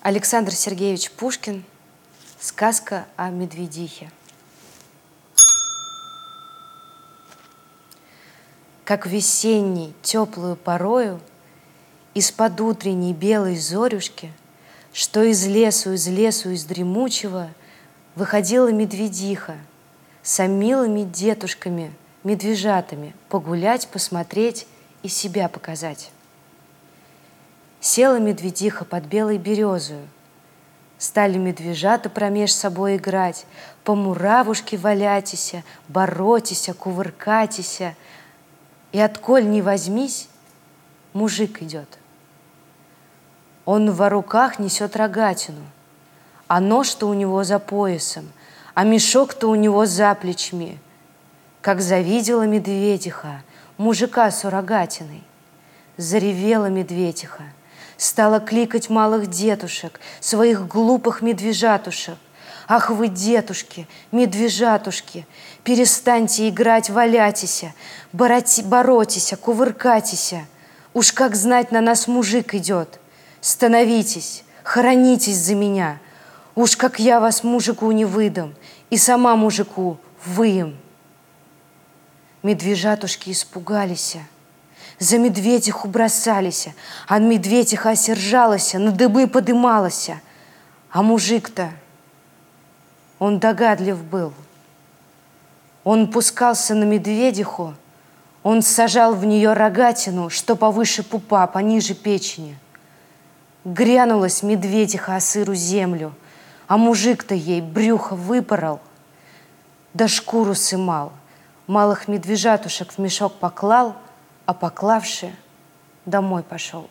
Александр Сергеевич Пушкин «Сказка о медведихе». Как весенней теплую порою Из-под утренней белой зорюшки, Что из лесу, из лесу, из дремучего Выходила медведиха С милыми детушками, медвежатами Погулять, посмотреть и себя показать. Села медведиха под белой березою. Стали медвежата промеж собой играть, По муравушке валятися, боротися, кувыркатися. И отколь не возьмись, мужик идет. Он во руках несет рогатину, А нож-то у него за поясом, А мешок-то у него за плечми. Как завидела медведиха Мужика с рогатиной, Заревела медведиха — Стала кликать малых детушек, своих глупых медвежатушек. Ах вы, детушки, медвежатушки, перестаньте играть, валяйтеся, боротися, кувыркатися. Уж как знать, на нас мужик идет. Становитесь, хоронитесь за меня. Уж как я вас мужику не выдам, и сама мужику выем. Медвежатушки испугались, за медведиху бросались, а медведиха осержалась, на дыбы подымалась. А мужик-то, он догадлив был. Он пускался на медведиху, он сажал в нее рогатину, что повыше пупа, пониже печени. Грянулась медведиха о сыру землю, а мужик-то ей брюхо выпорол, да шкуру сымал, малых медвежатушек в мешок поклал — а поклавши, домой пошел.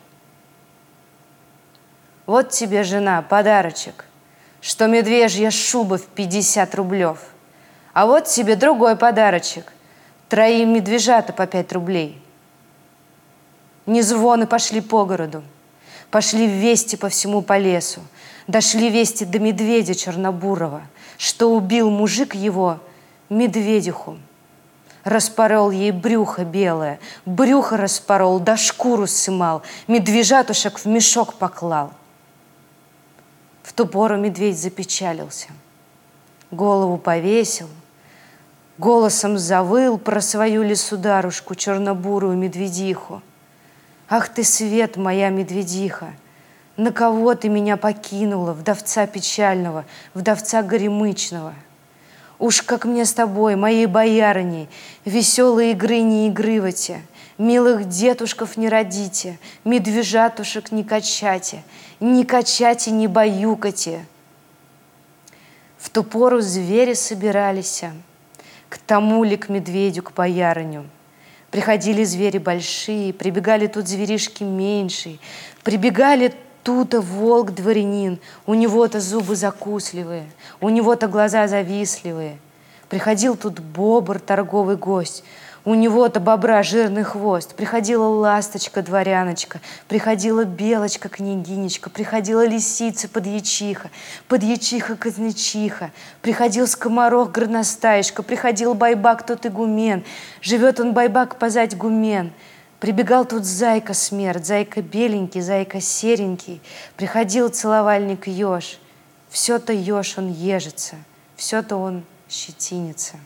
Вот тебе, жена, подарочек, что медвежья шуба в 50 рублев. А вот тебе другой подарочек, троим медвежата по 5 рублей. Не звоны пошли по городу, пошли вести по всему по лесу, дошли вести до медведя Чернобурова, что убил мужик его медведиху – Распорол ей брюхо белое, брюхо распорол, да шкуру сымал, медвежатушек в мешок поклал. В ту пору медведь запечалился, голову повесил, голосом завыл про свою лесударушку, чернобурую медведиху. Ах ты, свет моя медведиха, на кого ты меня покинула, вдовца печального, вдовца горемычного — Уж как мне с тобой, моей боярыней, Веселые игры не игрывайте, Милых детушков не родите, Медвежатушек не качате, Не качате, не баюкате. В ту пору звери собирались К тому ли к медведю, к боярыню. Приходили звери большие, Прибегали тут зверишки меньшие, Прибегали Тут-то волк-дворянин, у него-то зубы закусливые, у него-то глаза завистливые. Приходил тут бобр, торговый гость, у него-то бобра жирный хвост. Приходила ласточка-дворяночка, приходила белочка-княгинечка, приходила лисица-подьячиха, подьячиха-казначиха, приходил скоморох-горностаечка, приходил байбак тот игумен. Живет он байбак позать гумен — Прибегал тут зайка смерть, зайка беленький, зайка серенький. Приходил целовальник еж. Все-то еж он ежится, все-то он щетинится.